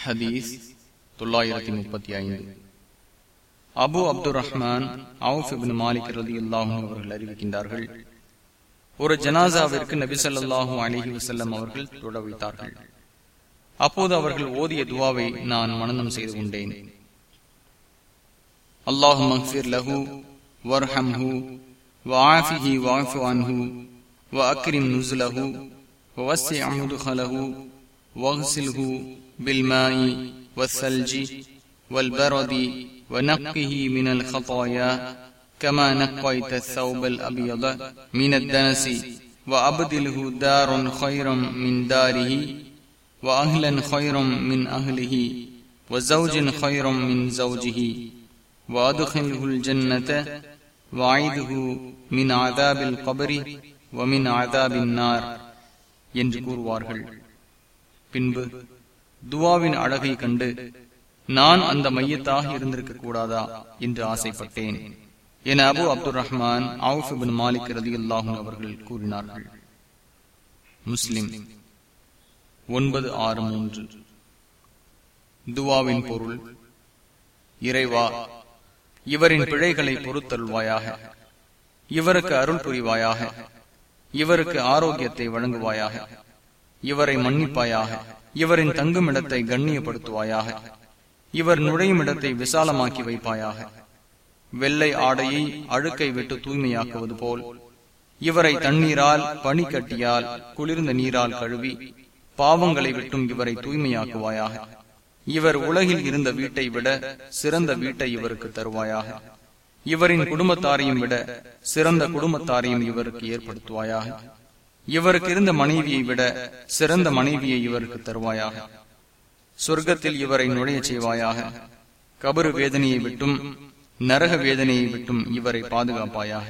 ஹதீஸ் தொள்ளாயிரத்தி முப்பத்தி ஐந்து அபு அப்துல் ரஹ்மான் மாலிக் ரதி அல்லாஹும் அவர்கள் அறிவிக்கின்றார்கள் ஒரு ஜனாசாவிற்கு நபிசல்லாஹும் அலிஹி வசல்லம் அவர்கள் தொட வைத்தார்கள் அப்போது அவர்கள் ஓதிய துவாவை நான் மனநம் செய்து கொண்டேன் அல்லாஹு மஹ்ஃபிர் லஹு வர்ஹம்ஹு வஆஃபிஹி வஆஃபு அன்ஹு வஅக்ரிம் நுஸ்லஹு வவஸ்ஸி அம்துஹலஹு واغسله بالماء والثلج والبرد ونقه من الخطايا كما نقيت الثوب الأبيض من الدنس وأبدله دار خيرا من داره وأهلا خيرا من أهله وزوج خيرا من زوجه وأدخله الجنة وعيده من عذاب القبر ومن عذاب النار என்று கூறுவார்கள் பின்பு துவாவின் அழகை கண்டு நான் அந்த மையத்தாக இருந்திருக்க கூடாதா என்று ஆசைப்பட்டேன். என அபு அப்துல் ரஹ்மான் அவுஃபிபின் மாலிக் ரதி அல்லாஹும் அவர்கள் கூறினார்கள். முஸ்லிம் ஒன்பது ஆறு மூன்று. துவாவின் பொருள் இறைவா இவரின் பிழைகளை பொறுத்தருள்வாயாக. இவருக்கு அருள் புரிவாயாக. இவருக்கு ஆரோக்கியத்தை வழங்குவாயாக. இவரை மன்னிப்பாயாக. இவரின் தங்கும் இடத்தை கண்ணியப்படுத்துவாயாக. இவர் நுழையும் இடத்தை விசாலமாக்கி வைப்பாயாக. வெள்ளை ஆடையை அழுக்கை விட்டு தூய்மையாக்குவது போல். இவரை தண்ணீரால் பனிக்கட்டியால் குளிர்ந்த நீரால் கழுவி பாவங்களை விட்டும் இவரை தூய்மையாக்குவாயாக. இவர் உலகில் இருந்த வீட்டை விட சிறந்த வீட்டை இவருக்கு தருவாயாக. இவரின் குடும்பத்தாரையும் விட சிறந்த குடும்பத்தாரையும் இவருக்கு ஏற்படுத்துவாயாக. இவருக்கு இருந்த மனைவியை விட சிறந்த மனைவியை இவருக்கு தருவாயாக. சொர்க்கத்தில் இவரை நுழைய செய்வாயாக. கபரு வேதனையை விட்டும் நரக வேதனையை விட்டும் இவரை பாதுகாப்பாயாக.